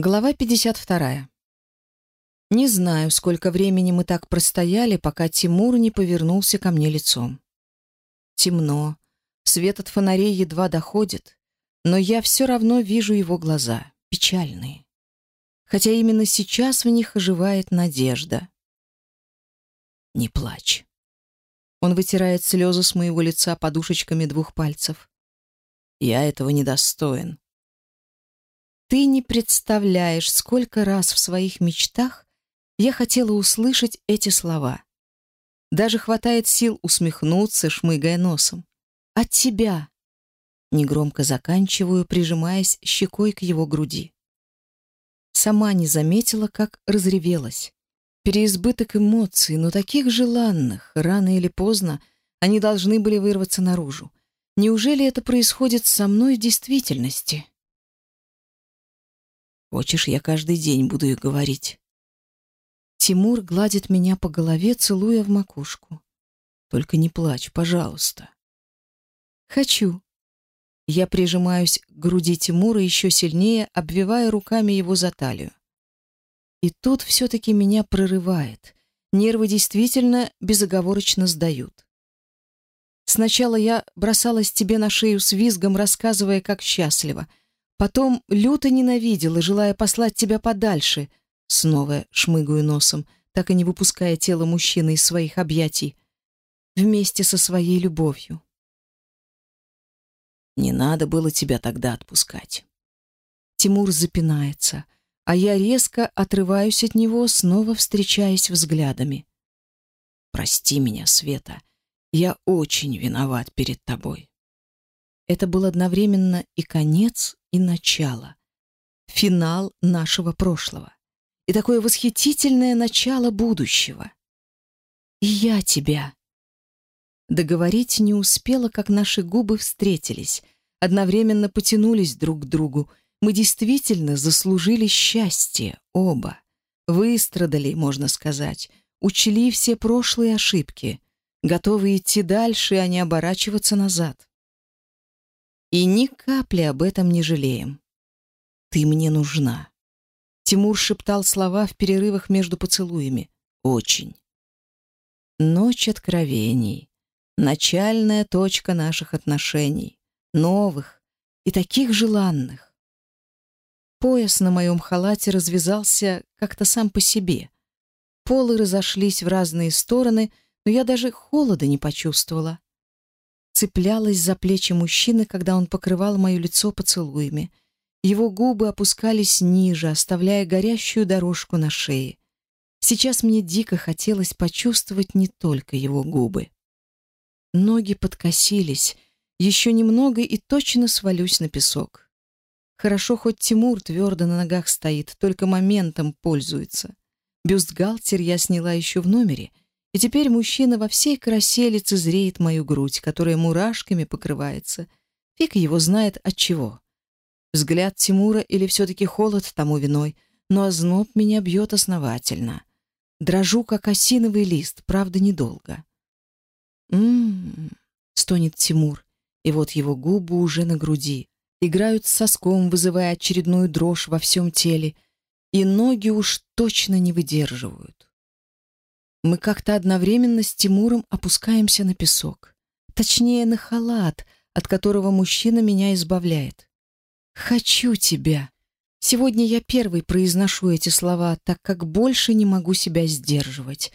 Глава 52. Не знаю, сколько времени мы так простояли, пока Тимур не повернулся ко мне лицом. Темно, свет от фонарей едва доходит, но я все равно вижу его глаза, печальные. Хотя именно сейчас в них оживает надежда. «Не плачь». Он вытирает слезы с моего лица подушечками двух пальцев. «Я этого недостоин. Ты не представляешь, сколько раз в своих мечтах я хотела услышать эти слова. Даже хватает сил усмехнуться, шмыгая носом. От тебя. Негромко заканчиваю, прижимаясь щекой к его груди. Сама не заметила, как разревелась. Переизбыток эмоций, но таких желанных, рано или поздно они должны были вырваться наружу. Неужели это происходит со мной в действительности? Хочешь, я каждый день буду ее говорить. Тимур гладит меня по голове, целуя в макушку. Только не плачь, пожалуйста. Хочу. Я прижимаюсь к груди Тимура еще сильнее, обвивая руками его за талию. И тут все-таки меня прорывает. Нервы действительно безоговорочно сдают. Сначала я бросалась тебе на шею с визгом, рассказывая, как счастлива. Потом люто ненавидела, желая послать тебя подальше. Снова шмыгаю носом, так и не выпуская тело мужчины из своих объятий. Вместе со своей любовью. Не надо было тебя тогда отпускать. Тимур запинается, а я резко отрываюсь от него, снова встречаясь взглядами. Прости меня, Света. Я очень виноват перед тобой. Это был одновременно и конец, и начало. Финал нашего прошлого. И такое восхитительное начало будущего. И я тебя. Договорить не успела, как наши губы встретились, одновременно потянулись друг к другу. Мы действительно заслужили счастье, оба. Выстрадали, можно сказать, учли все прошлые ошибки, готовы идти дальше, а не оборачиваться назад. И ни капли об этом не жалеем. Ты мне нужна. Тимур шептал слова в перерывах между поцелуями. Очень. Ночь откровений. Начальная точка наших отношений. Новых и таких желанных. Пояс на моем халате развязался как-то сам по себе. Полы разошлись в разные стороны, но я даже холода не почувствовала цеплялась за плечи мужчины, когда он покрывал мое лицо поцелуями. Его губы опускались ниже, оставляя горящую дорожку на шее. Сейчас мне дико хотелось почувствовать не только его губы. Ноги подкосились, еще немного и точно свалюсь на песок. Хорошо, хоть Тимур твердо на ногах стоит, только моментом пользуется. Бюстгальтер я сняла еще в номере — и теперь мужчина во всей красе лицезреет мою грудь, которая мурашками покрывается. Фиг его знает от чего. Взгляд Тимура или все-таки холод тому виной, но озноб меня бьет основательно. Дрожу, как осиновый лист, правда, недолго. «М-м-м», стонет Тимур, и вот его губы уже на груди. Играют с соском, вызывая очередную дрожь во всем теле, и ноги уж точно не выдерживают. Мы как-то одновременно с Тимуром опускаемся на песок. Точнее, на халат, от которого мужчина меня избавляет. «Хочу тебя». Сегодня я первый произношу эти слова, так как больше не могу себя сдерживать.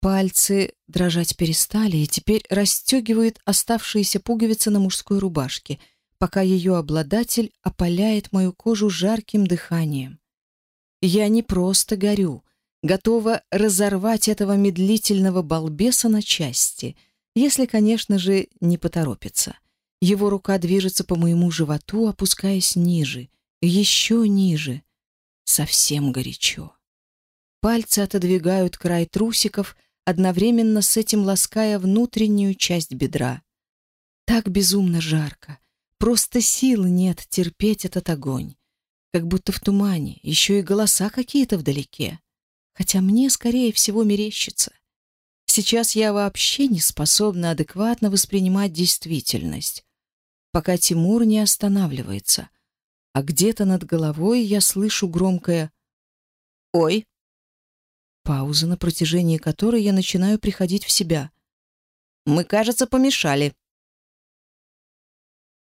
Пальцы дрожать перестали и теперь расстегивают оставшиеся пуговицы на мужской рубашке, пока ее обладатель опаляет мою кожу жарким дыханием. Я не просто горю — готова разорвать этого медлительного балбеса на части, если, конечно же, не поторопится. Его рука движется по моему животу, опускаясь ниже, еще ниже. Совсем горячо. Пальцы отодвигают край трусиков, одновременно с этим лаская внутреннюю часть бедра. Так безумно жарко. Просто сил нет терпеть этот огонь. Как будто в тумане, еще и голоса какие-то вдалеке хотя мне, скорее всего, мерещится. Сейчас я вообще не способна адекватно воспринимать действительность, пока Тимур не останавливается. а где-то над головой я слышу громкое «Ой!» Пауза, на протяжении которой я начинаю приходить в себя. «Мы, кажется, помешали».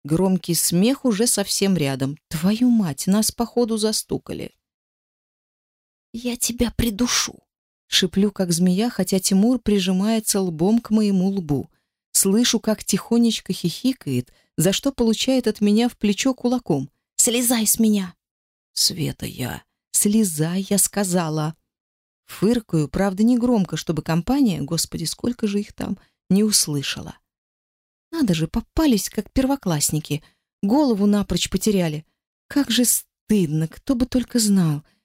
Громкий смех уже совсем рядом. Твою мать, нас походу застукали. «Я тебя придушу!» Шиплю, как змея, хотя Тимур прижимается лбом к моему лбу. Слышу, как тихонечко хихикает, за что получает от меня в плечо кулаком. «Слезай с меня!» «Света, я...» «Слезай, я сказала!» Фыркаю, правда, не громко, чтобы компания, господи, сколько же их там, не услышала. Надо же, попались, как первоклассники. Голову напрочь потеряли. Как же стыдно, кто бы только знал. Еще и женский голос продолжает громко верещать. «Извините,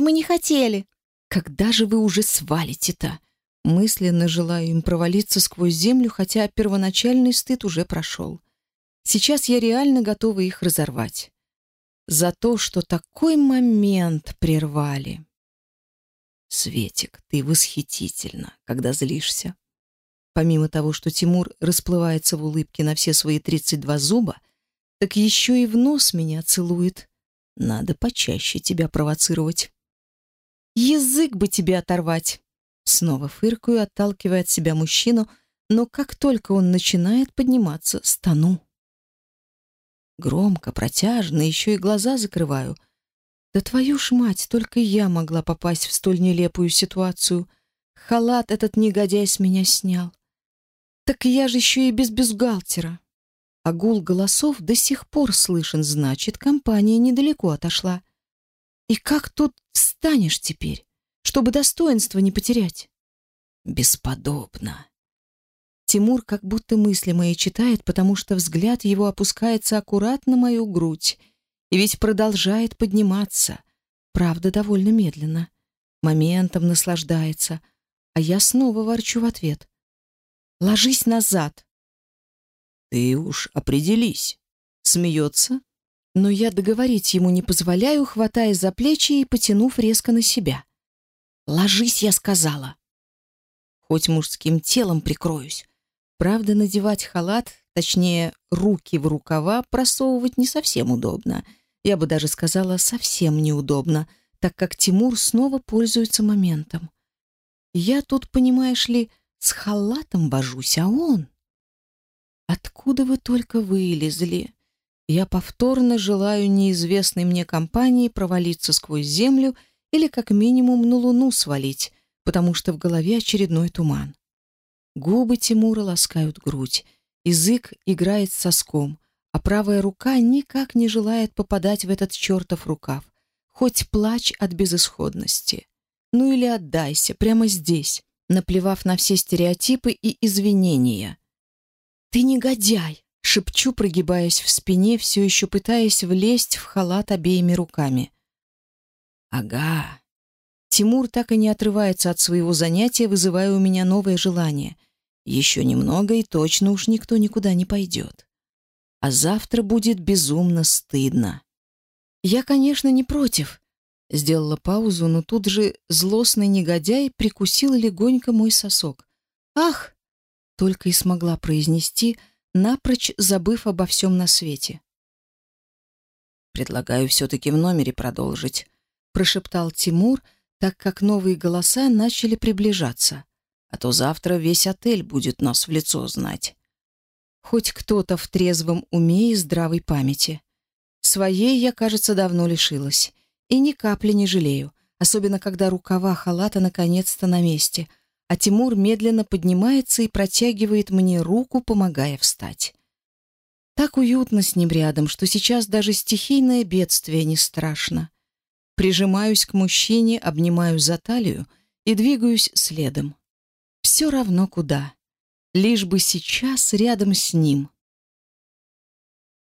мы не хотели!» «Когда же вы уже свалите-то?» Мысленно желаю им провалиться сквозь землю, хотя первоначальный стыд уже прошел. Сейчас я реально готова их разорвать. За то, что такой момент прервали. Светик, ты восхитительна, когда злишься. Помимо того, что Тимур расплывается в улыбке на все свои 32 зуба, так еще и в нос меня целует. Надо почаще тебя провоцировать. Язык бы тебе оторвать. Снова фыркую, отталкивая от себя мужчину, но как только он начинает подниматься, стану. Громко, протяжно, еще и глаза закрываю. Да твою ж мать, только я могла попасть в столь нелепую ситуацию. Халат этот негодяй с меня снял. Так я же еще и без бюстгальтера. А гул голосов до сих пор слышен, значит, компания недалеко отошла. И как тут встанешь теперь, чтобы достоинство не потерять? Бесподобно. Тимур как будто мысли мои читает, потому что взгляд его опускается аккуратно на мою грудь, и ведь продолжает подниматься, правда, довольно медленно. Моментом наслаждается, а я снова ворчу в ответ. «Ложись назад!» «Ты уж определись!» Смеется, но я договорить ему не позволяю, хватая за плечи и потянув резко на себя. «Ложись!» — я сказала. Хоть мужским телом прикроюсь. Правда, надевать халат, точнее, руки в рукава, просовывать не совсем удобно. Я бы даже сказала, совсем неудобно, так как Тимур снова пользуется моментом. Я тут, понимаешь ли, с халатом вожусь, а он... Откуда вы только вылезли? Я повторно желаю неизвестной мне компании провалиться сквозь землю или как минимум на луну свалить, потому что в голове очередной туман. Губы Тимура ласкают грудь, язык играет с соском, а правая рука никак не желает попадать в этот чертов рукав. Хоть плачь от безысходности. Ну или отдайся, прямо здесь, наплевав на все стереотипы и извинения. «Ты негодяй!» — шепчу, прогибаясь в спине, все еще пытаясь влезть в халат обеими руками. «Ага». Тимур так и не отрывается от своего занятия, вызывая у меня новое желание — еще немного, и точно уж никто никуда не пойдет. А завтра будет безумно стыдно. Я, конечно, не против. Сделала паузу, но тут же злостный негодяй прикусил легонько мой сосок. только и смогла произнести, напрочь забыв обо всем на свете. «Предлагаю все-таки в номере продолжить», — прошептал Тимур, так как новые голоса начали приближаться. «А то завтра весь отель будет нас в лицо знать». Хоть кто-то в трезвом уме и здравой памяти. Своей я, кажется, давно лишилась. И ни капли не жалею, особенно когда рукава халата наконец-то на месте — а Тимур медленно поднимается и протягивает мне руку, помогая встать. Так уютно с ним рядом, что сейчас даже стихийное бедствие не страшно. Прижимаюсь к мужчине, обнимаю за талию и двигаюсь следом. Все равно куда. Лишь бы сейчас рядом с ним.